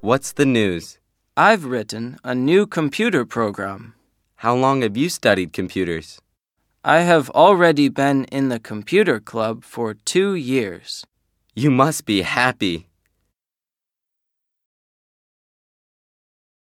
What's the news? I've written a new computer program. How long have you studied computers? I have already been in the computer club for two years. You must be happy.